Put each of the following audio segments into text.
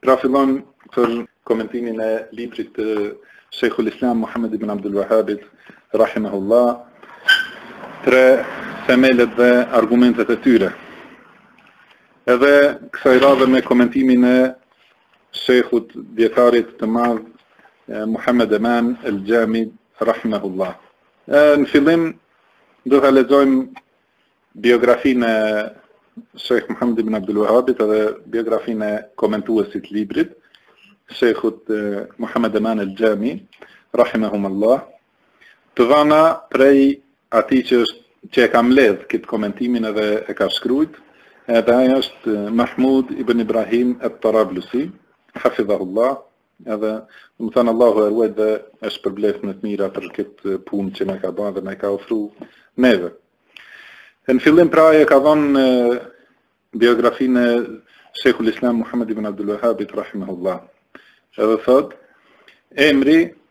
Pra fillojmë për komentimin e librit të Sheikhul Islam Muhammed ibn Abdul Wahhabit rahimahullah tre themelet dhe argumentet e tyre. Edhe kësaj radhe me komentimin e Sheikhut dijetarit të madh Muhammed Eman El Jami rahimahullah. Në fillim do të lexojmë Biografinë e Sheikh Muhammad ibn Abdul Wahhabit edhe biografinë e komentuesit të librit, Sheikhut Muhammad Eman al-Jami, rahimahumullah, të dhana prej atij që është që e ka mbledh këtë komentimin edhe e ka shkrujt, edhe ai është Mahmud ibn Ibrahim et-Tarablusi, hafidhahullah, Edhe, domethanë Allahu e ruejt dhe e shpërbleftë me të mira për këtë punë që na e ka ba dhe na e ka ofru neve. Në fillim pra e ka dhënë biografinë e Sheikhul Islam Muhammed ibn Abdul Wahhabit rahimahullah. Edhe thotë, emri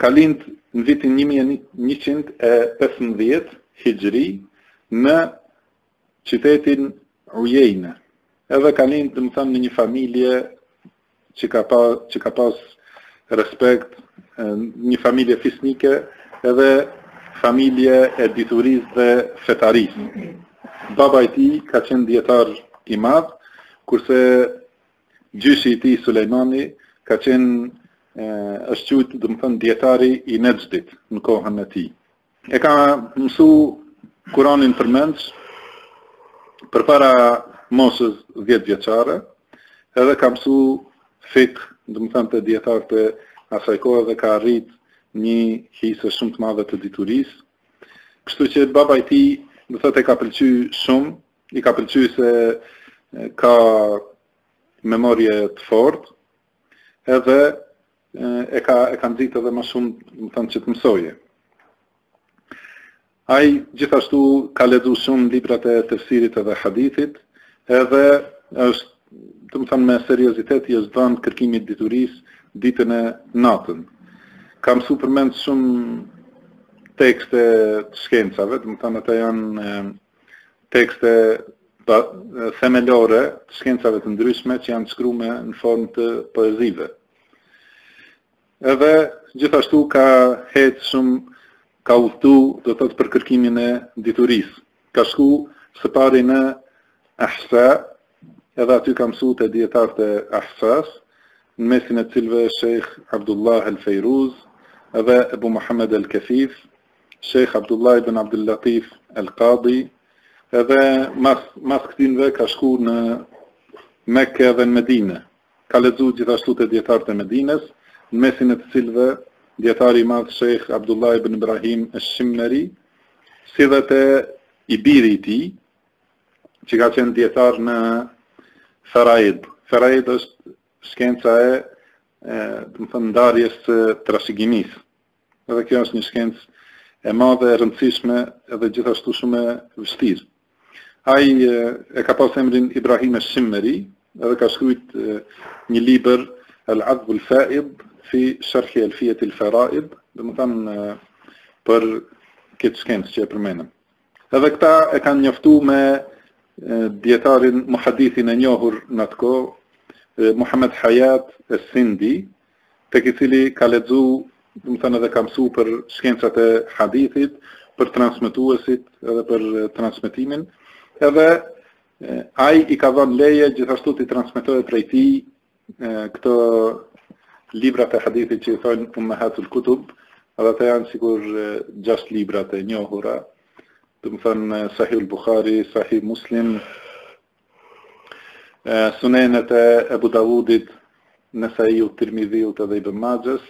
Ka lind në vitin një mijë e njëqind e pesëmbëdhjetë Hijri në qytetin Ujejne. Edhe ka lind, domethanë, në një familje që ka pa që ka pas respekt, një familje fisnike, edhe familje e diturisë dhe fetarisë. Baba i tij ka qenë dijetar i madh, kurse Gjyshi i tij Sulejmani ka qenë është qujtë domethënë dijetari i Nexhdit në kohën e tij. E ka mësu Kuranin përmendsh përpara moshës dhjetëvjeçare edhe ka mësu fikh domethënë te dijetarët e asaj kohe dhe ka arrit një hise shumë të madhe të diturisë. Kështu që baba i tij do thotë e ka pëlqy shumë I ka pëlqy se ka memorie të fortë, edhe e ka e ka nxit edhe ma shumë, domethanë që të mësoje. Ai gjithashtu ka lexu shumë librat e tefsirit edhe hadithit, edhe është, domethanë me seriozitet i është dhanë kërkimit diturisë ditën e natën. Ka mësu përmend shumë tekste të shkencave, domethanë ata janë tekste themelore të shkencave të ndryshme që janë të shkrume në formë të poezive. Edhe gjithashtu ka hec shumë, ka udhëtu do thotë për kërkimin e diturisë. Ka shku së pari në Ahsa, edhe aty ka mësu te dijetarët e Ahsas, në mesin e të cilëve Sheikh Abdullah El Fejruz, edhe Ebu Mohamed El Kefif, Shejh Abdullah ibn Abdul Latif El Qadi, edhe mas, mas këtinve ka shku në Mekke edhe në Medine. Ka lexu gjithashtu te dijetarët e Medines, në mesin e të cilve djetari i madh Shejh Abdullah ibn Ibrahim esh-Shimmeri, si dhe te i biri i tij, që ka qenë dijetar në Feraid. Feraid është shkenca e, e domethënë, ndarjes së trashëgimisë. Edhe kjo është një shkencë e madhe, e rëndësishme edhe gjithashtu shumë e vështirë. Ai e ka pas emrin Ibrahim al-Shimmeri dhe ka shkrujt një libër Al-Adhb al-Fa'id fi Sharh Alfiyat al-Fara'id, domethënë për këtë shkencë që e përmendëm. Edhe këta e kanë njoftu me dijetarin muhadithin e njohur në atë kohë, Muhammed Hayat es-Sindi, tek i cili ka lexu, domethënë edhe ka mësu për shkencat e hadithit, për transmetuesit edhe për transmetimin, edhe ai i ka dhënë leje gjithashtu t'i transmetojë prej tij Këto librat e hadithit që i thonë Ummahatul Kutub, edhe ata janë sikur gjashtë librat e njohura, domethënë Sahih al-Bukhari, Sahih Muslim, Sunenet e Ebu Davudit, Nesaiut, Tirmidhiut edhe Ibn Majës,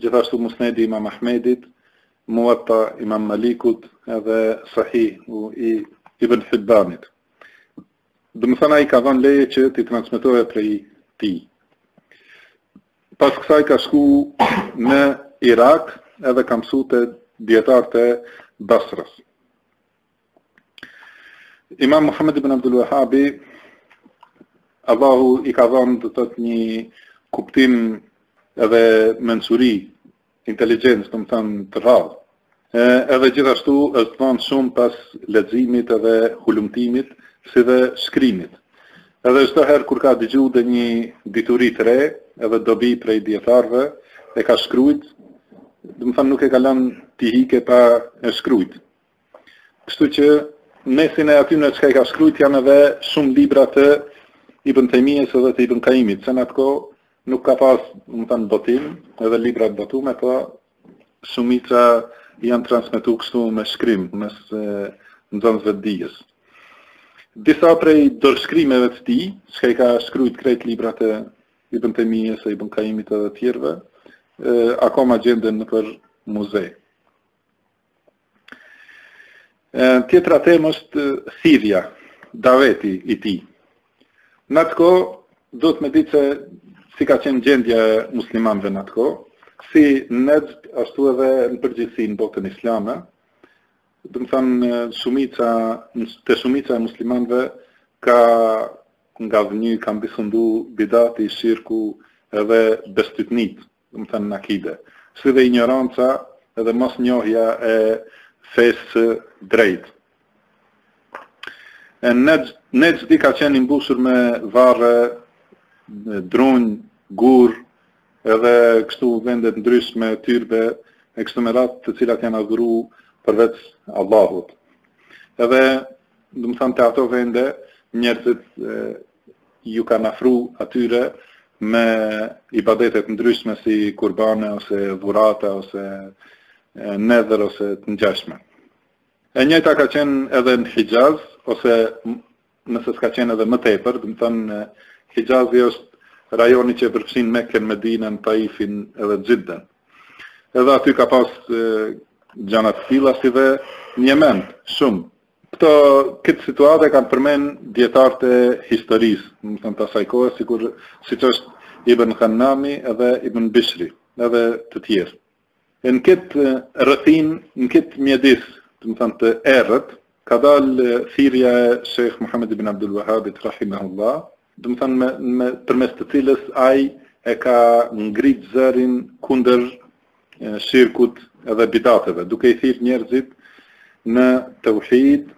gjithashtu Musnedi i Imam Ahmedit, Muatta Imam Malikut edhe Sahihu i Ibn Hibbanit. Domethënë ai ka dhënë leje që t'i transmetojë prej tij. Pas kësaj ka shku në Irak edhe ka mësu te dijetarët e Basrës. Imam Muhammed ibn Abdul Wahabi Allahu i ka dhënë do të thotë një kuptim edhe mençuri inteligjencë, domethënë të rrallë. Ë edhe gjithashtu është dhanë shumë pas leximit edhe hulumtimit, si dhe shkrimit. Edhe çdo herë kur ka dëgju dhe një dituri të re, edhe dobi prej dijetarëve, e ka shkrujt, domethënë nuk e ka lënë t'i hikë pa e shkrujt. Kështu që në mesin e atyne çka i ka shkrujt janë edhe shumë libra të Ibn Tejmijes edhe të Ibn Kajimit, se në atë kohë nuk ka pas, domethënë, botim, edhe libra të botume, po shumica janë transmetu kështu me shkrim, mes nxënësve të dijes. Disa prej dorëshkrimeve të tij, që i ka shkrujt krejt libra të Ibn Tejmijes, e Ibn Kajimit edhe tjerve, akoma gjenden nëpër muze. Tjetra temë është thirrja, daveti i tij. Në atë kohë, duhet me ditë se si ka qenë gjendja e muslimanve në atë kohë, si në Nexhd ashtu edhe në përgjithësi në botën islame, domethanë, shumica, te shumica e muslimanve ka ngadhënjy, ka mbisundu bidati, shirku edhe bestytnitë. domethënë në akide, si dhe injoranca dhe mosnjohja e fesë së drejtë. E Nejdi ka qenë i mbushur me varre, drunj, gurë, edhe kështu vende të ndryshme, tyrbe, e kështu me radhë të cilat janë adhuru përveç Allahut. Edhe, domethanë te ato vende, njerëzit iu kanë afru atyre me ibadete të ndryshme si kurbane ose dhurata ose nedhër ose të ngjashme. E njëjta ka qenë edhe në Hixhaz ose nëse s'ka qenë edhe më tepër, domethanë Hixhazi është rajoni që përfshin Mekën, Medinën, Taifin edhe Xhidën. Edhe aty ka pas gjana të tilla si dhe në Jemen shumë Këto, këtë situatë e kanë përmend dijetarët e historisë, domethanë të asaj kohë, sikur, siç është Ibn Gannami edhe Ibn Bishri, edhe të tjerë. E në këtë rrethinë, në këtë mjedis, domethanë të errët, ka dalë thirrja e Shejh Muhammed Ibn Abdul Wahabit, Rahimahullah, domethanë me, me përmes të cilës ai e ka ngrit zërin kundër shirkut edhe bidateve, duke i thirr njerëzit në teuhid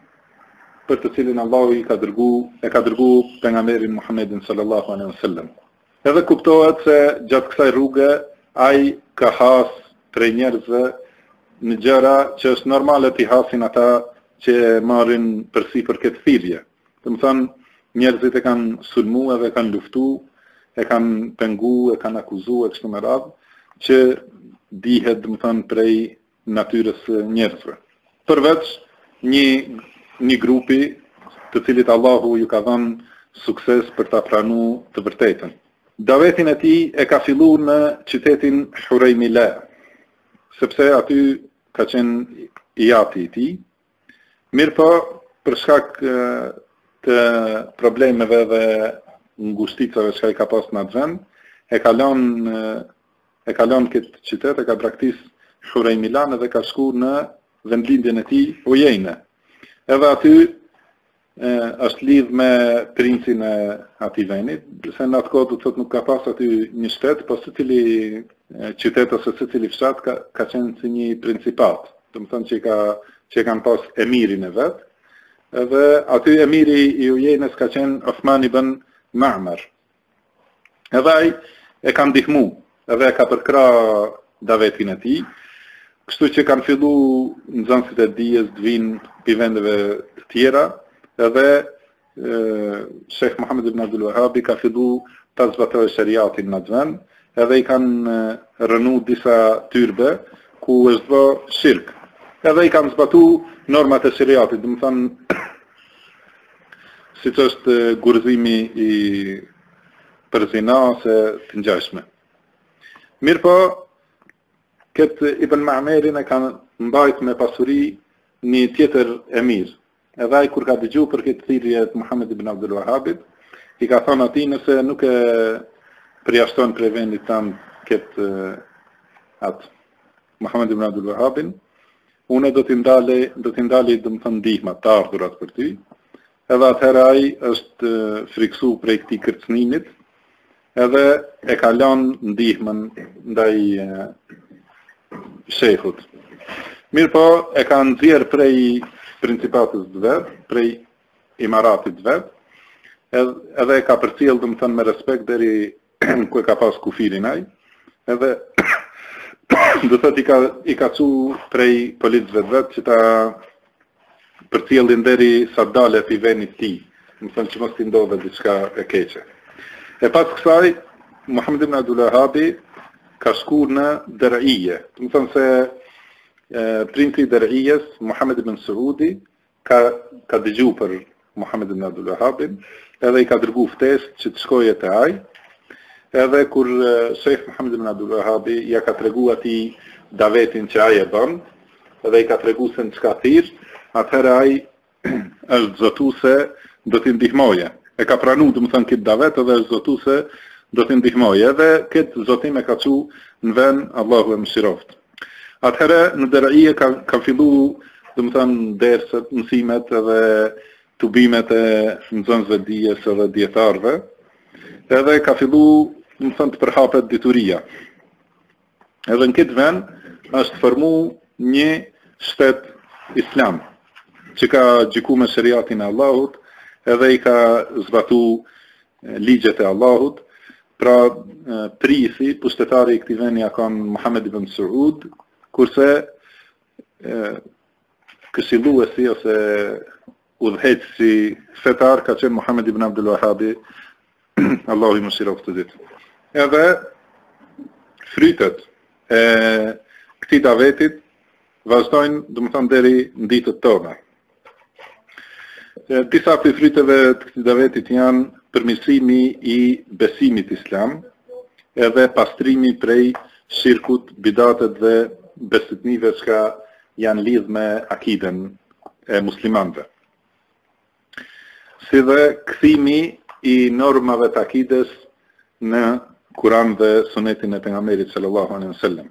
për të cilin Allahu i ka dërgu, e ka dërgu pejgamberin Muhammedin sallallahu alaihi wasallam. Edhe kuptohet se gjatë kësaj rruge, ai ka has prej njerëzve në gjëra që është normale t'i hasin ata që marrin përsipër këtë thirrje. Domethanë, njerëzit e kanë sulmu edhe e kanë luftu, e kanë pengu, e kanë akuzu e kështu me radhë, që dihet, domethanë, prej natyrës së njerëzve. Përveç një, një grupi të cilit Allahu iu ka dhënë sukses për ta pranu të vërtetën. Davetin e tij e ka fillu në qytetin Hurejmile, sepse aty ka qenë i ati i tij, Mirëpo, për shkak të problemeve dhe ngushticave që i ka pas në atë vend, e kalon e kalon këtë qytet, e ka braktis Hurejmilan dhe ka shku në vendlindjen e tij Ujejne. Edhe aty është lidh me princin e ati venit, se në atë kohë do të thotë nuk ka pas aty një shtet, po secili qytet ose secili fshat ka, ka qenë si një principat, domethënë që, ka, që e kanë pas emirin e vet, edhe aty emiri i Ujejnës ka qenë Othman ibn Ma'mer, Edhe ai e ka ndihmu, edhe e ka përkrah davetin e tij. Kështu që kanë fillu nxënësit e dijes të vinë prej vendeve të tjera, edhe Shejh Muhamed Ibn Abdul Wahabi ka fillu ta zbatojë sheriatin në atë vend, edhe i kanë rrënu disa tyrbe ku është bë shirk. Edhe i kanë zbatu normat e sheriatit, domethënë, Siç është gurëzimi i për zina ose të ngjashme. Mirëpo këtë Ibn Ma'merin e ka mbajt me pasuri një tjetër emir. Edhe ai kur ka dëgju për këtë thirrje të Muhammed ibn Abdul Wahhabit, i ka thënë atij nëse nuk e përjashton prej vendit tënd këtë atë Muhammed ibn Abdul Wahhabin, unë do t'i ndalë, do t'i ndalë domethënë ndihma të ardhurat për ty. Edhe atëherë ai është friksu prej këtij kërcënimit, edhe e ka lënë ndihmën ndaj shehut. Mirëpo, e ka nxjerrë prej principatës të vet, prej imaratit të vet, edhe e ka përcjellë, domethënë, me respekt deri ku e ka pas kufirin ai, edhe do të thotë i ka i ka çu prej policëve të vet që ta përcjellin derisa të dalë te veni i tij, domethënë që mos t'i ndodhë diçka e keqe. E pas kësaj, Muhammed ibn Abdul Wahabi ka shku në Dërije. Domethënë se princi i Dërijes, Muhammed ibn Suudi, ka ka dëgju për Muhammed ibn Abdul Wahhabin, edhe i ka dërgu ftesë që të shkojë te ai. Edhe kur Sheikh Muhammed ibn Abdul Wahhabi ja ka tregu atij davetin që ai e bën, edhe i ka tregu se në çka thirr, atëherë ai është zotu se do t'i ndihmoje. E ka pranu, domethënë, këtë davet edhe është zotu se do t'i ndihmoje. Edhe këtë zotim e ka çu në ven Allahu e Mëshiroftë. Atëherë në Der'ije ka ka fillu, domethënë dersat, mësimet edhe tubimet e nxënësve të dijes edhe dijetarëve. Edhe ka fillu, domethënë të përhapet dituria. Edhe në këtë vend është formu një shtet islam që ka gjyku me sheriatin e Allahut edhe i ka zbatu ligjet e Allahut, pra prijsi, pushtetari i këtij veni ja kan Muhammed ibn Suud, kurse këshilluesi ose udhëheqësi fetar ka qenë Muhammed ibn Abdul Wahabi, Allahu i mëshiroftë të dytë. Edhe frytet e këtij davetit vazhdojnë, domethënë, deri në ditët tona. Disa prej fryteve të këtij davetit janë përmirësimi i besimit islam edhe pastrimi prej shirkut, bidatet dhe besëtytnive çka janë lidh me akiden e muslimanve. Si dhe kthimi i normave të akides në kuran dhe sunetin e pejgamberit sallallahu alejhi ve sellem.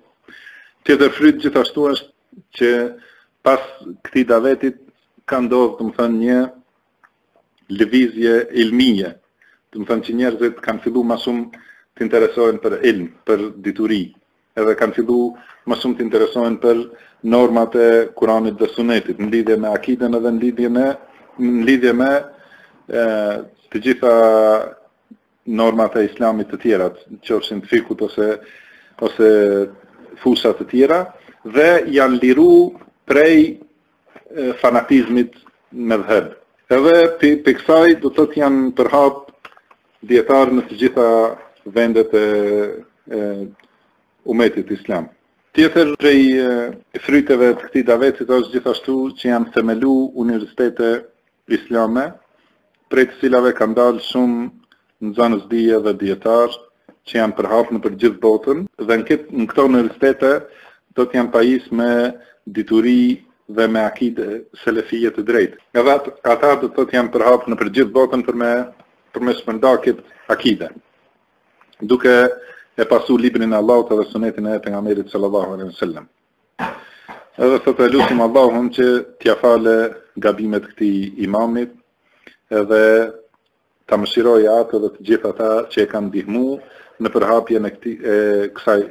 Tjetër fryt gjithashtu është që pas këtij davetit ka ndodh, domethënë, një lëvizje ilmije. Domethënë që njerëzit kanë fillu ma shumë të interesohen për ilm, për dituri, edhe kanë fillu ma shumë të interesohen për normat e Kuranit dhe Sunetit në lidhje me akiden edhe në lidhje me në lidhje me e, të gjitha normat e islamit të tjera, qofshin të fikhut ose ose fushat e tjera dhe janë liru prej fanatizmit medhheb. Edhe për prej kësaj do të thotë janë përhap dijetarë në të gjitha vendet e, e umetit islam. Tjetër prej fryteve të këtij davetit është gjithashtu që janë themelu universitete Islame, prej të cilave kanë dalë shumë nxënës dije dhe dijetarë që janë përhap nëpër gjithë botën dhe në këtë në këto universitete do të thotë janë pajis me dituri dhe me akide selefije të drejtë. Edhe atë, ata do të thotë janë përhap nëpër gjithë botën për me për me shpërnda këtë akide. Duke e pasu librin e Allahut dhe sunetin e pejgamberit sallallahu alaihi wasallam. Edhe sot e lusim Allahun që t'ia falë gabimet këtij imamit edhe ta mëshirojë atë dhe të gjithë ata që e kanë ndihmu në përhapjen e këtij, e, kësaj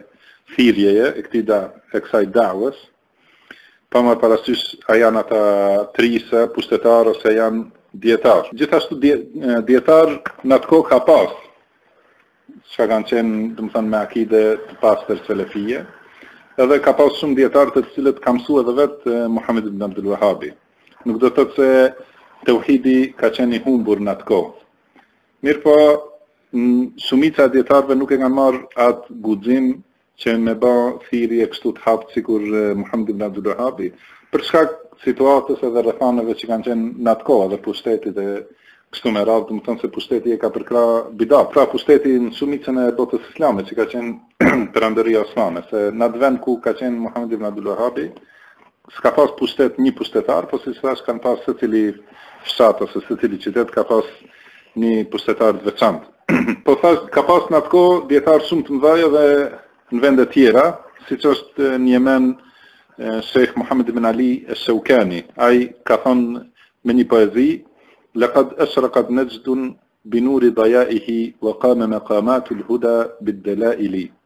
thirjeje, e, këtij da, e kësaj davës, pa marrë parasysh a janë ata prijsa, pushtetarë ose janë dijetarë. Gjithashtu dijetarë në atë kohë ka pasë, që kanë qenë, domethënë, me akide të pastër selefije, edhe ka pas shumë dijetarë te të cilët ka mësu edhe vetë eh, Muhammed ibn Abdul Wahabi. Nuk do të thotë se teuhidi ka qenë i humbur në atë kohë. Mirëpo, shumica e dijetarëve nuk e kanë marrë atë guxim Që me ba thirrje kështu të haptë sikur Muhamed ibn Abdul Wahabi, për shkak të situatës edhe rrethanave që kanë qenë në atë kohë edhe pushtetit e kështu me radhë, domethënë se pushteti e ka përkrah bidatin, pra pushteti në shumicën e botës islame që ka qenë perandoria osmane, se në atë vend ku ka qenë Muhamed ibn Abdul Wahabi, s'ka pas pushtet nji pushtetar, po siç thash ka pas secili fshat ose secili qytet ka pas nji pushtetar të veçantë. Po thash ka pas në atë kohë dijetar shumë të mëdhaj edhe në vende tjera, siç është në Jemen Sheikh Muhammed ibn Ali al-Shawkani. Ai ka thënë me një poezi Laqad ashraqat Najdun bi nuri daya'ihi wa qama maqamatul huda bid dalaili.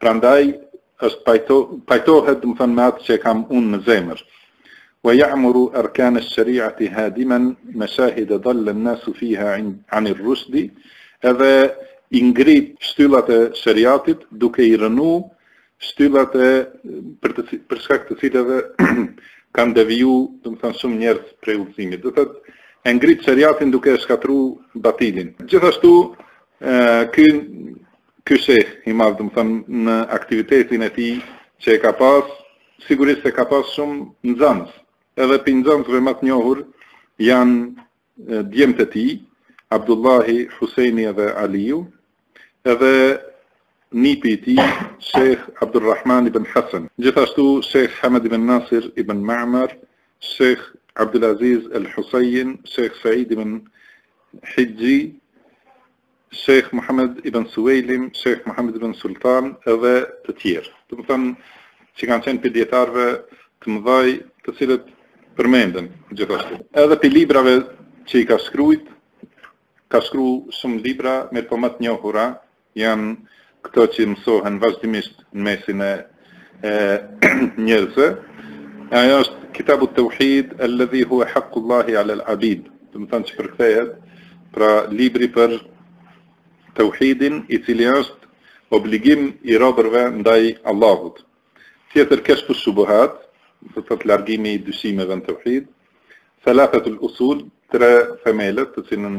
Prandaj është pajto, pajtohet, domethënë me atë që kam unë në zemër. Wa ya'muru arkan ash-shari'ati hadiman mashahid dall an-nas fiha 'an ar-rushd. Edhe i ngrit shtyllat e shariatit duke i rrënu shtyllat e për të për shkak të cilave kanë deviju, domethënë shumë njerëz prej udhëzimit. Do thotë e ngrit shariatin duke e shkatërru batilin. Gjithashtu, ky Ky sheh i madh, domethënë, në aktivitetin e tij që e ka pas, sigurisht se ka pas shumë nxënës. Edhe prej nxënësve ma të njohur janë djemtë e tij, Abdullahi, Huseini dhe Aliu, edhe nipi i tij, Sheikh Abdul Rahman ibn Hasan. Gjithashtu Sheikh Hamad ibn Nasir ibn Ma'mar, Sheikh Abdul Aziz al-Husayn, Sheikh Said ibn Hijji, Shejh Muhamed ibn Suwejlim, Shejh Muhamed ibn Sultan edhe të tjerë. Domethënë që kanë qenë prej dijetarëve të mëdhaj, të cilët përmenden gjithashtu. Edhe prej librave që i ka shkrujt, ka shkru shumë libra, mirëpo ma të njohura janë Këto që mësohen vazhdimisht në mesin e njerëzve, e ajo është Kitabu Tauhid, Alladhi huwa haqqullahi ala al-abid, domethënë që përkthehet pra libri për Tauhidin, i cili është obligim i robërve ndaj Allahut. Tjetër Keshfu shubuhat, do të thotë largimi i dyshimeve në Tauhid, Thalathatul Usul, tre themelet të cilën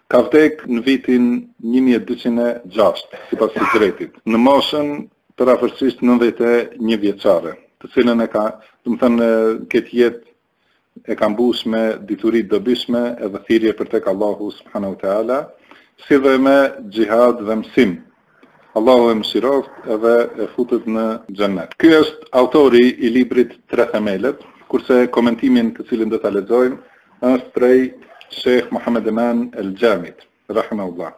Ka vdekë në vitin një mijë e dyqind e gjashtë, sipas hixhretit, në moshën përafërsisht nëntëdhjetë e një vjeçare, të cilën e ka, domethënë këtë jetë e ka mbush me dituri të dobishme edhe thirrje për tek Allahu subhanahu wa taala, si dhe me xhihad dhe mësim. Allahu e mëshiroftë edhe e futtë në xhennet. Ky është autori i librit Tre Themelet, kurse komentimin të cilin do ta lexojmë është prej Shejh Muhammed Eman El Xhamit, rahimahullah.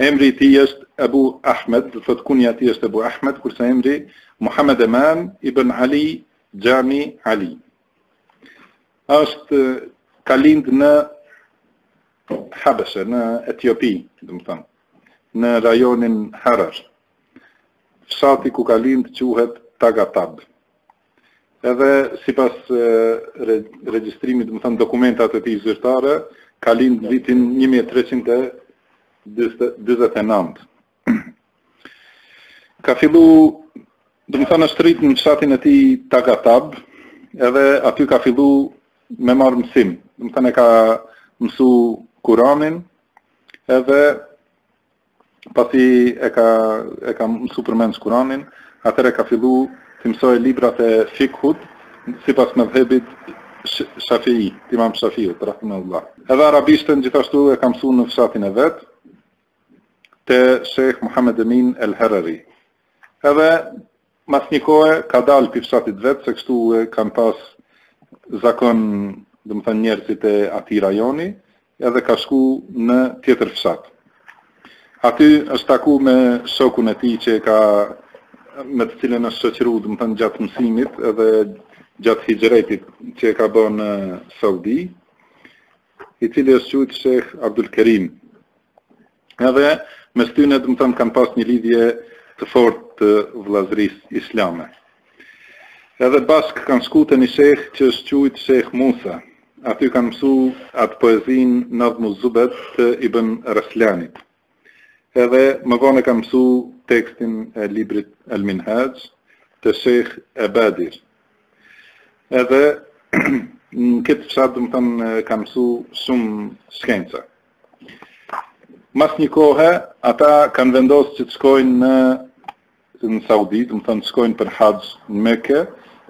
Emri i tij është Abu Ahmed, domethënë kunja e tij është Abu Ahmed, kurse emri Muhammed Eman ibn Ali Xhami Ali. Është ka lind në Habeshe, në Etiopi, domethënë. në rajonin Harar. Fshati ku ka lind quhet Tagatab. Edhe sipas regjistrimit, domethënë dokumentat e tij zyrtare, ka lind vitin 1349. Ka fillu, domethënë është rrit në fshatin e tij Tagatab, edhe aty ka fillu me marrë mësim. Domethënë e ka mësu Kur'anin, Edhe pasi e ka e ka mësu përmendsh Kur'anin, atëherë ka fillu t'i mësojë librat e fikhut sipas medhhebit Shafi'i, Imam Shafi'ut rahimahullah. Edhe arabishtën gjithashtu e ka mësu në fshatin e vet te Shejh Muhammed Emin El-Hereri. Edhe Mas një kohe ka dalë pi fshatit vet se kështu e kanë pas zakon, domethënë njerëzit e atij rajoni, edhe ka shku në tjetër fshat. Aty është taku me shokun e tij që ka me të cilën është shoqëru, domethënë gjatë mësimit edhe gjatë hixhretit që e ka bo në Saudi, i cili është qujt Sheh Abdul Kerim. Edhe mes tyne, domethënë, kanë pas një lidhje të fortë të vëllazërisë islame. Edhe bashkë kanë shku te një sheh që është qujt Sheh Musa. Aty kanë mësu atë poezin Nadhmu Zubed të Ibn Raslanit. Edhe më vone kanë mësu tekstin e librit El Minhaxh te Sheh Ebadir. Edhe në këtë fshat, domethënë, kanë mësu shumë shkenca. Mas një kohe, ata kanë vendosë që të shkojnë në në Saudi, domethënë të shkojnë për haxh në Mekë,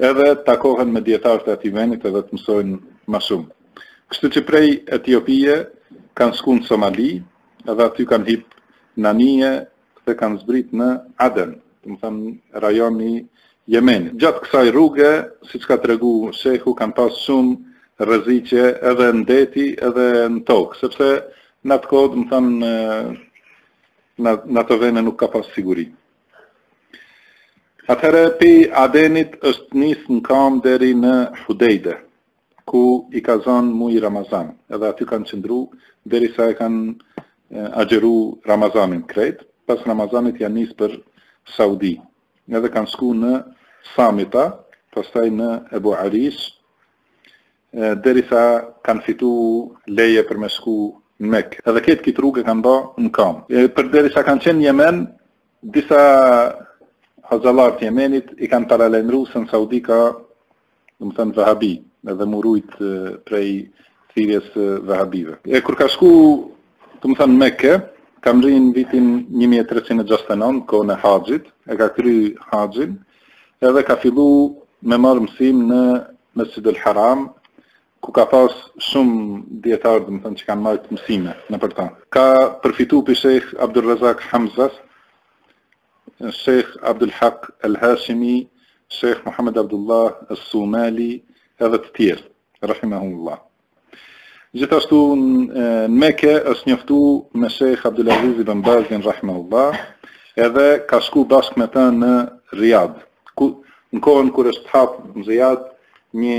edhe takohen me dijetarët e atij venit edhe të mësojnë ma shumë. Kështu që prej Etiopije kanë shku në Somali, edhe aty kanë hip në anije, dhe kanë zbrit në Aden, domethënë rajon i Jemenit. Gjatë kësaj rruge, siç ka tregu Shehu, kanë pas shumë rreziqe edhe në deti edhe në tokë, sepse në atë kohë, domethënë, në ato vene nuk ka pas siguri. Atëherë, pi Adenit është nis në kam deri në Hudejde, ku i ka zënë muji Ramazan, edhe aty kanë qëndru, derisa e kanë agjeru Ramazanin krejt, pas Ramazanit janë nisë për Saudi, edhe kanë shku në Samita, pastaj në Ebu Arish, derisa kanë fitu leje për me shku në Mek, edhe ketë kit rrugë e kanë ba në kam. E, përderisa kanë qenë Jemen, disa hazallarë të Jemenit i kanë paralajmëru se në Saudi ka domethënë Vahabi, edhe mu rujt prej thirrjes së Vahabive. E kur ka shku, domethënë Mekë, ka mrri në vitin 1369, kohën e Haxhit, e ka kry Haxhin, edhe ka fillu me marrë mësim në Mesxhid el Haram, ku ka pas shumë dijetarë, domethënë, që kanë majtë mësime nëpër ta. Ka përfitu prej Shekh Abdur Razak Hamzas, Shejh Abdul Hak El Hashimi, Shejh Muhamed Abdullah El Sumali edhe të tjerë, rahimahumullah. Gjithashtu në Mekë është njoftu me Shejh Abdul Aziz Ibn Bazin rahimahullah, edhe ka shku bashkë me ta në Riyadh. Ku në kohën kur është hap në Riyadh një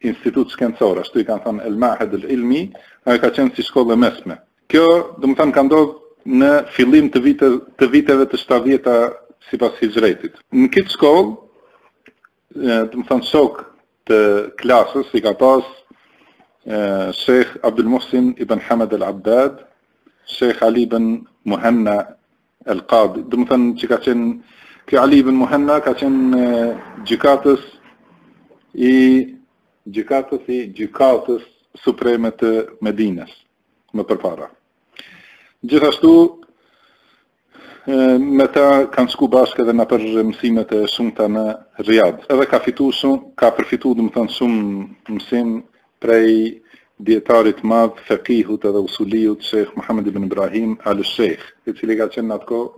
Institut shkencor, ashtu i kanë thënë Al-Ma'had Al-Ilmi, ai ka qenë si shkollë e mesme. Kjo, domethënë, ka ndodh në fillim të viteve të viteve të 70-ta sipas Hixhretit. Në këtë shkollë, domethënë shokë të klasës i ka pas Sheikh Abdul Muhsin ibn Hamad Al-Abbad, Sheikh Ali ibn Muhanna El Qadi, domethënë që ka qenë ky Ali ibn Muhanna ka qenë gjykatës i gjykatës i gjykatës supreme të Medinës më përpara. Gjithashtu me ta kanë shku bashkë edhe nëpër mësimet e shumta në Riyadh. Edhe ka fitu shumë, ka përfitu domethënë shumë mësim prej dijetarit të madh, Fekihut edhe Usuliut, Shejh Muhamed ibn Ibrahim Al-Shejh, i cili ka qenë në atë kohë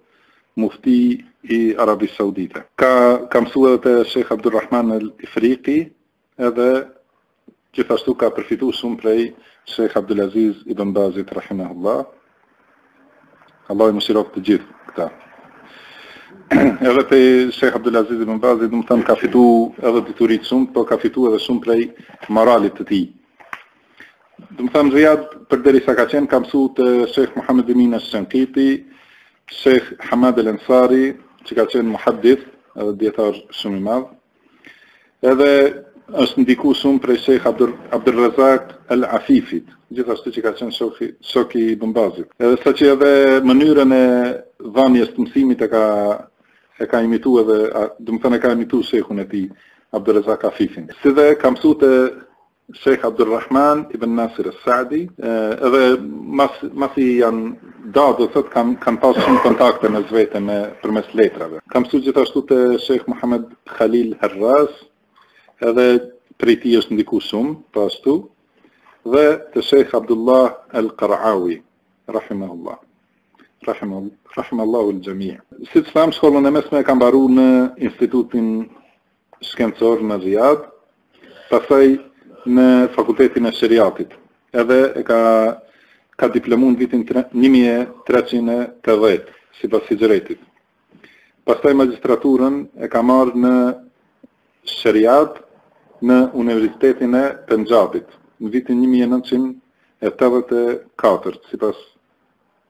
Mufti i Arabisë Saudite. Ka ka mësu edhe te Shejh Abdul Rahman Al-Ifriqi, edhe gjithashtu ka përfitu shumë prej Shejh Abdul Aziz ibn Bazit rahimahullah, Allahu i mëshiroft të gjithë këta. edhe te Sheikh Abdulaziz ibn Bazi, domethënë ka fitu edhe dituri të shumë, por ka fitu edhe shumë prej moralit të tij. Domethënë Riyad përderisa ka qenë ka mësu te Sheikh Muhammed Emin Ash-Shankiti, Sheikh Hamad al-Ansari, që ka qenë muhaddith, edhe dietar shumë i madh, Edhe është ndiku shumë prej Sheikh Abdur Abdur Razak Al Afifit, gjithashtu që ka qenë shoki shoki i Ibn Bazit. Edhe saqë edhe mënyrën e dhënies të mësimit e ka e ka imitu edhe, domethënë e ka imitu shehun e tij Abdur Razak Afifin. Si dhe ka mësu te Sheikh Abdulrahman ibn Nasir al-Sa'di, edhe mas, masi janë da, do të thotë, kanë kan pasë shumë kontakte mes vete me përmes letrave. Ka msu gjithashtu te Sheikh Muhammed Khalil Herraz, edhe prej tij është ndiku shumë, po ashtu, po dhe te Sheikh Abdullah al-Karawi, rahimahullah. Rahimahullah al-Xhami. Si të thamë, shkollën e mesme e ka mbaru në institutin shkencor në Riyadh, pastaj në Fakultetin e Sheriatit. Edhe e ka ka diplomu në vitin 1380 sipas Hixhretit. Pastaj magjistraturën e ka marrë në Sheriat në Universitetin e Penxhabit në vitin 1984 sipas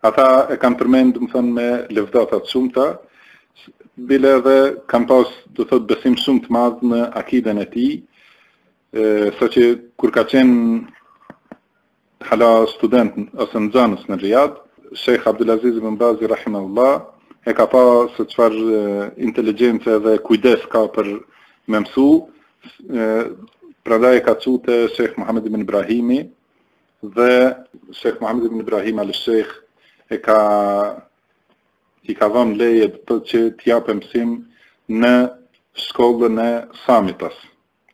Ata e kanë përmend, domethënë me lëvdata të shumta, bile edhe kanë pas, do të thotë besim shumë të madh në akiden e tij, sa që kur ka qenë hala student ose nxënës në Riyad, Sheikh Abdulaziz ibn Bazi rahimahullah e ka pa se çfarë inteligjence edhe kujdes ka për me mësu, prandaj e ka çu te Sheikh Muhammed ibn Ibrahimi, Dhe Sheikh Muhammed ibn Ibrahim al-Sheikh e ka i ka dhënë leje që të japë mësim në shkollën e Samitas,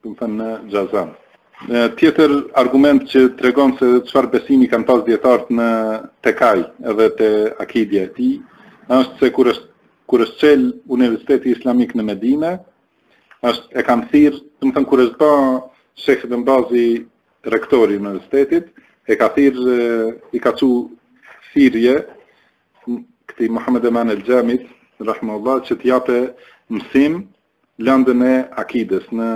domethënë në Xhazan. Një tjetër argument që tregon se çfarë besimi kanë pas dijetarët në tek ai edhe te akidja e tij, është se kur është kur është çel Universiteti Islamik në Medinë, është e kanë thirr, domethënë kur është bë Sheikh Ibn Bazi Rektori i universitetit e ka thirr i ka çu thirrje këtij Muhammed Eman El Xhamit rahimahullah që të japë mësim lëndën e akides në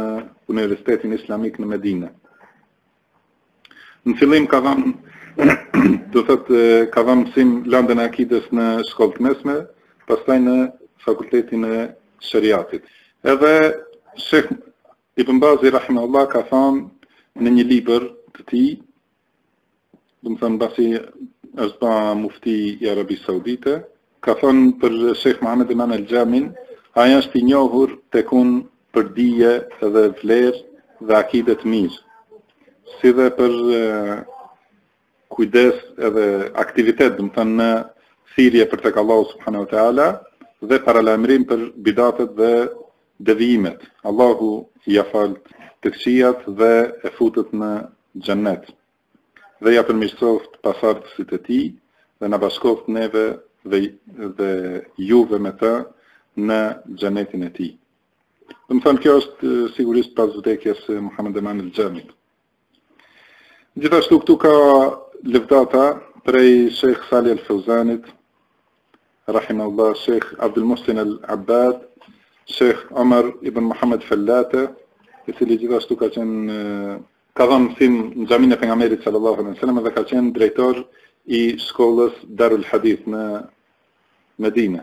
Universitetin Islamik në Medinë. Në fillim ka dhënë do të thotë ka dhënë mësim lëndën e akides në shkollë të mesme, pastaj në Fakultetin e Sheriatit. Edhe Sheikh Ibn Bazi rahimahullah ka thënë në një libër të tij, domethënë pasi është ba mufti i Arabisë Saudite, ka thënë për Sheikh Muhammed Eman El Xhamin, ai është i njohur tek unë për dije dhe vlerë dhe akide të mirë. Si dhe për kujdes edhe aktivitet, domethënë në thirrje për tek Allahu subhanahu wa taala dhe paralajmërim për bidatet dhe devijimet. Allahu ia faltë të këqijat dhe e futtë në xhennet. Dhe ia përmirësoftë pasardhësit e tij dhe na bashkoftë neve dhe dhe juve me të në xhennetin e tij. Domethënë kjo është sigurisht pas vdekjes së Muhammed Eman al-Jamit. Gjithashtu këtu ka lëvdata prej Sheh Salih al-Fuzanit, rahimahullah, Sheh Abdul Muhsin al-Abbad, Sheh Omer ibn Muhammed Fellate, i cili gjithashtu ka qenë ka dhënë mësim në xhaminë e pejgamberit sallallahu alaihi wasallam dhe ka qenë drejtor i shkollës Darul Hadith në Medinë.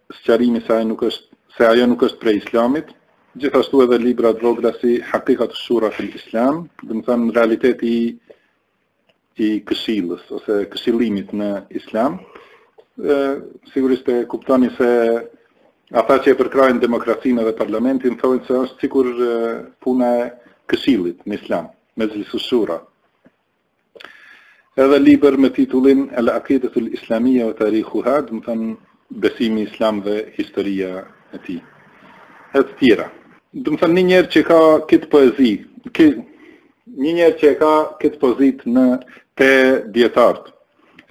sqarimi se ai nuk është se ajo nuk është prej Islamit, gjithashtu edhe libra të vogla si Haqiqat Shura fil Islam, domethënë realiteti i i këshillës ose këshillimit në Islam. Ë sigurisht e kuptoni se ata që e përkrahin demokracinë dhe parlamentin thonë se është sikur puna e këshillit në Islam, mexhlisu shura. Edhe libër me titullin El Aqidatul Islamia wa Tarikhuha, domethënë besimi islam dhe historia e tij. E të tjera. Domethënë një njeri që ka këtë poezi, kë një njeri që ka këtë pozitë në te dijetarët,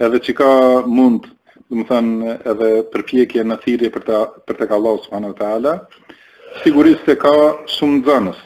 edhe që ka mund, domethënë edhe përpjekje në thirrje për ta për tek Allahu subhanahu wa taala, sigurisht se ka shumë nxënës.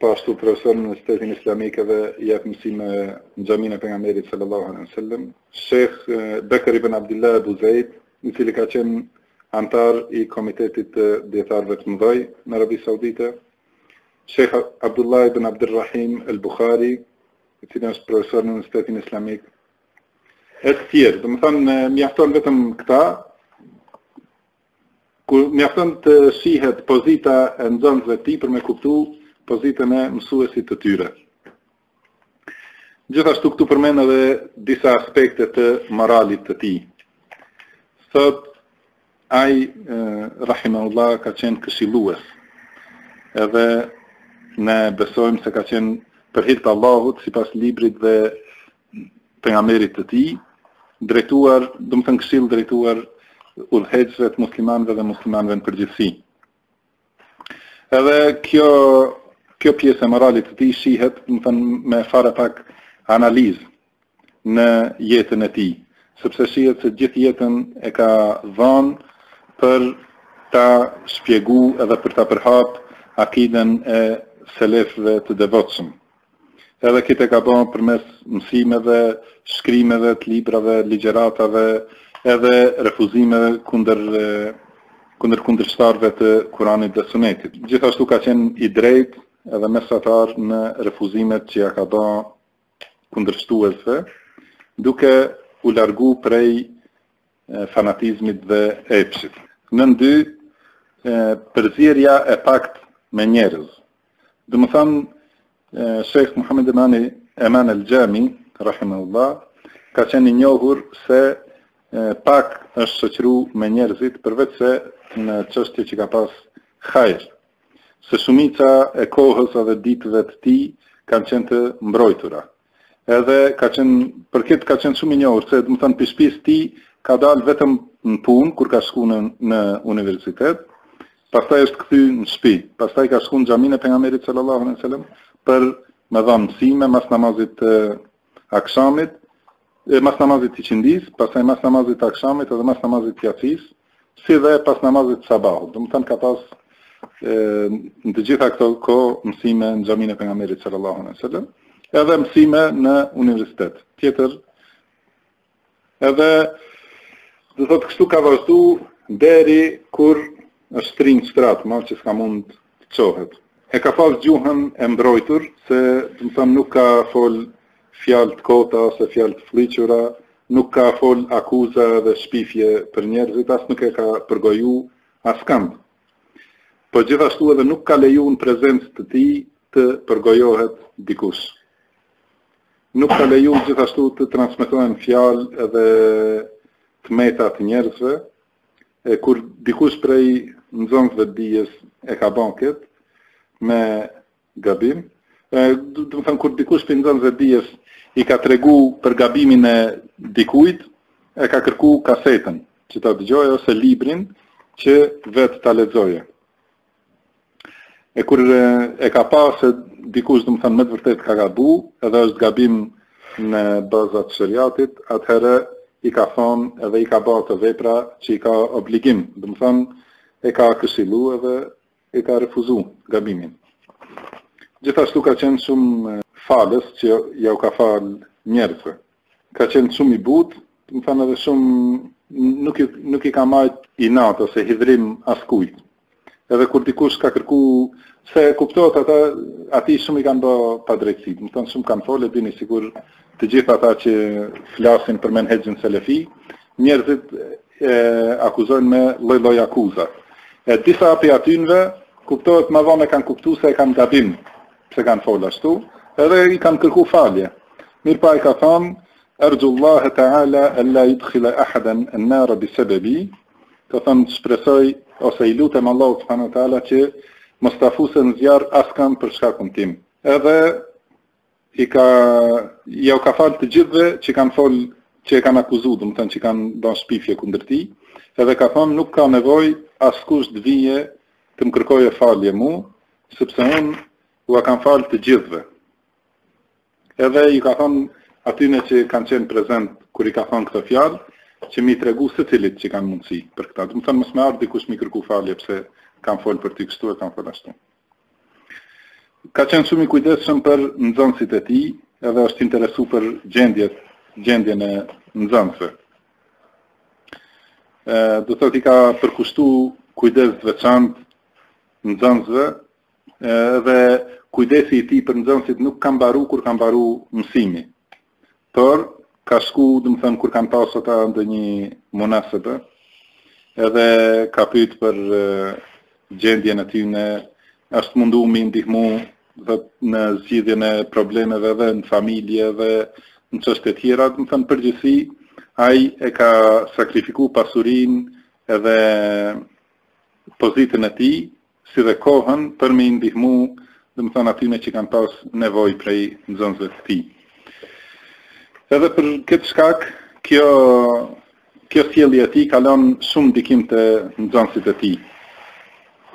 Po ashtu profesor në Universitetin Islamik edhe jep mësime në xhaminë e pejgamberit sallallahu alaihi wasallam. Sheh Bekr ibn Abdillah Abu Zejd, i cili ka qenë anëtar i komitetit të dijetarëve të mëdhenj në Arabinë Saudite. Sheh Abdullah ibn Abdirrahim al-Buhari, i cili është profesor në Universitetin Islamik. E të tjerë, domethënë mjafton vetëm këta Ku mjafton të shihet pozita e nxënësve të tij për me kuptu pozitën e mësuesit të tyre. Gjithashtu këtu përmend edhe disa aspekte të moralit të tij. Thotë ai rahimahullah ka qenë këshillues. Edhe ne besojmë se ka qenë për hir të Allahut sipas librit dhe pejgamberit të tij, drejtuar, domethënë këshillë drejtuar udhëheqësve të muslimanëve dhe muslimanëve në përgjithësi. Edhe kjo kjo pjesë e moralit të tij shihet, domethënë me fare pak analizë në jetën e tij, sepse shihet se gjithë jetën e ka dhënë për ta shpjegu edhe për ta përhap akidën e selefëve të devotshëm. Edhe këtë e ka ba përmes mësimeve, shkrimeve, të librave, ligjëratave, edhe refuzimeve kundër kundër kundërshtarëve të Kuranit dhe Sunetit. Gjithashtu ka qenë i drejtë edhe mesatar në refuzimet që ja ka ba kundërshtuesve, duke u largu prej fanatizmit dhe epshit. Nën dy, përzierja e pakt me njerëz, Domethanë, Sheh Muhammed Emani, Eman El Xhami, rahimehullah, ka qenë i njohur se pak është shoqëru me njerëzit, përveç se në çështje që ka pas hajër. Se shumica e kohës edhe ditëve të tij kanë qenë të mbrojtura. Edhe ka qenë për këtë ka qenë shumë i njohur, se domethanë pi shpisë tij ka dal vetëm në punë kur ka shku në, në universitet. Pastaj është kthy në shpi. Pastaj ka shku në xhaminë e pejgamberit sallallahu alejhi ve sellem për me dha mësime mas namazit të akshamit, e mas namazit të iqindisë, pastaj mas namazit të akshamit edhe mas namazit të jacisë, si dhe pas namazit të sabahut. Domethanë ka pas e, në të gjitha këto kohë mësime në xhaminë e pejgamberit sallallahu alaihi wasallam, edhe mësime në universitet. Tjetër edhe do thotë kështu ka vazhdu deri kur është shtri në shtrat, ma që s'ka mund T'çohet. E ka pas gjuhën e mbrojtur, se domethanë nuk ka fol fjalë të kota ose fjalë të fëlliqura, nuk ka fol akuza dhe shpifje për njerëzit, as nuk e ka përgoju askand. Po gjithashtu edhe nuk ka leju në prezencë të tij të përgojohet dikush. Nuk ka leju gjithashtu të transmetohen fjalë edhe të meta të njerëzve, E kur dikush prej nxënësve të dijes e ka ba kët me gabim, domethënë kur dikush prej nxënësve të dijes i ka tregu për gabimin e dikujt, e ka kërku kasetën që ta dëgjojë ose librin që vetë ta lexojë. E kur e ka pa se dikush domethënë me të vërtetë ka gabu, edhe është gabim në bazë të sheriatit, atëherë i ka thonë edhe i ka ba ato vepra që i ka obligim, domethënë e ka këshillu edhe e ka refuzu gabimin. Gjithashtu ka qenë shumë falës që ja u ka fal njerëzve. Ka qenë shumë i butë, domethonë edhe shumë nuk, nuk i ka majtë inat ose hidhrim askujt. Edhe kur dikush ka kërku, se kuptohet ata, atij shumë i kanë bo padrejtësi, domethonë shumë kanë fol, e dini sikur të gjithë ata që flasin për menhexhin selefi, njerëzit e akuzojnë me lloj-lloj akuza. E disa pi atynve, kuptohet ma von e kanë kuptu se e kanë gabim, Pse kanë folë ashtu, edhe i kanë kërku falje. Mirëpo ai ka thonë, Erxhu Allahe Teala en la judkhile ehaden en-nare bi sebebi, ka thonë shpresoj, ose i lutem Allahut subhanehu ve teala që mos ta fusë në zjarr askan për shkakun tim. Edhe i ka, jau ka falë të gjithve që kanë folë që e kanë akuzu, domethënë që kanë ba shpifje kundër tij, edhe ka thonë nuk ka nevoj askush të vije të më kërkojë falje mu, Sepse unë ua kam falë të gjithëve. Edhe i ka thonë atyne që kanë qenë prezent kur i ka thonë këto fjalë, që me i tregu secilit që kanë mundësi për këta. Domethënë, mos me ardhë dikush me i kërku falje, pse kam folë për ty kështu e kam folë ashtu. Ka qenë shumë i kujdeshëm për nxënësit e tij, edhe është interesu për gjendjet, gjendjen e nxënësve. Do të thotë i ka përkushtu kujdes të veçantë nxënësve edhe kujdesi i tij për nxënësit nuk ka mbaru kur ka mbaru mësimi. Por ka shku, domethënë, kur kanë pas ata ndonjë munasebe, edhe ka pyet për gjendjen e tyne, është mundu me i ndihmu dhe në zgjidhjen e problemeve dhe në familje dhe në çështje të tjera, domethënë në përgjithësi ai e ka sakrifiku pasurinë edhe pozitën e tij, si dhe kohën për me i ndihmu, domethonë atyne që kanë pas nevojë prej nxënësve të tij. Edhe për këtë shkak, kjo kjo sjellje e tij ka lënë shumë ndikim te nxënësit e tij.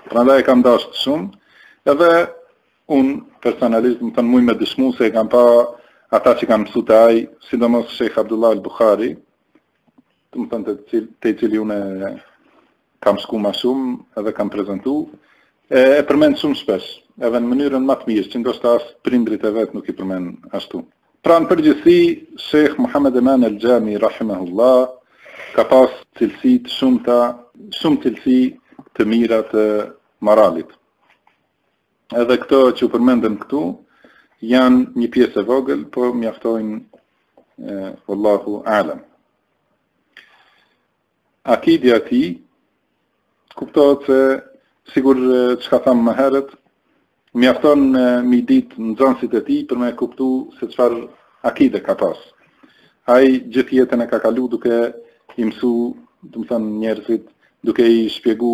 Prandaj e kanë dashtë shumë, edhe un personalisht domethonë muj me dëshmu se i kam pa ata që kanë mësu te ai, sidomos Sheikh Abdullah al-Bukhari, domethënë te i cili, te i cili unë kam shku ma shumë edhe kam prezentu, e, e përmend shumë shpesh, edhe në mënyrën ma të mirë, që ndoshta as prindërit e vet nuk i përmend ashtu. Pra në përgjithësi, Shejh Muhammed Eman El Xhami, Rahimahullah, ka pas cilësi të shumta, shumë cilësi të mira të moralit. Edhe këto që u përmendën këtu janë një pjesë e vogël, po mjaftojnë wallahu alam. Akidja e tij kuptohet se sikur ç'ka thamë më herët, mjafton me i ditë nxënësit e tij për me kuptu se çfarë akide ka pas. Ai gjithë jetën e ka kalu duke i mësu, domethënë njerëzit, duke i shpjegu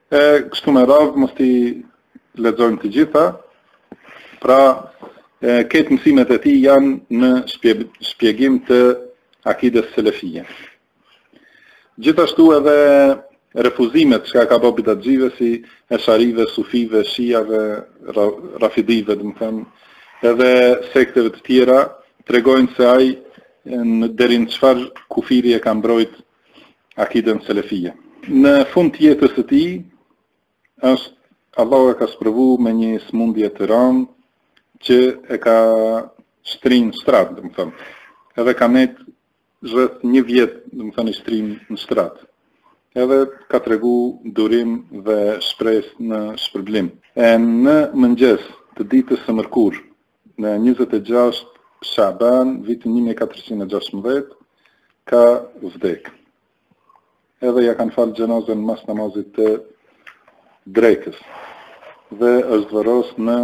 E kështu me radhë, mos t'i lexojmë të gjitha. Pra, e, këtë mësimet e tij janë në shpjegim të akides selefije. Gjithashtu edhe refuzimet që ka bo bidatxhive si esharive, sufive, shijave, rafidive, domethënë, edhe sekteve të tjera, tregojnë se ai deri në çfarë kufiri e ka mbrojt akiden selefije. Në fund të jetës së tij është Allahu e ka sprovu me një smundje të rëndë që e ka shtri n'shtrat, domethënë. Edhe ka nejt rreth një vjet, domethënë, i shtrin në shtrat. Edhe ka tregu durim dhe shpresë në shpërblim. E në mëngjes të ditës së mërkurë, Në njëzet e gjashtë Shaaban vitin një mijë e katërqind e gjashtëmbëdhjetë ka vdek. Edhe ia kanë falë xhenazën mas namazit të drekës dhe është varros në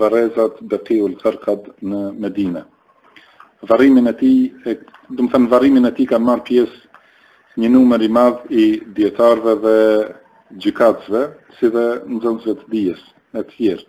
varrezat Bekiul Garkad në Medinë. Varrimin e tij, domethënë varrimin e tij kanë marrë pjesë një numër i madh i dijetarëve dhe gjykatësve, si dhe nxënësve të dijes e të tjerë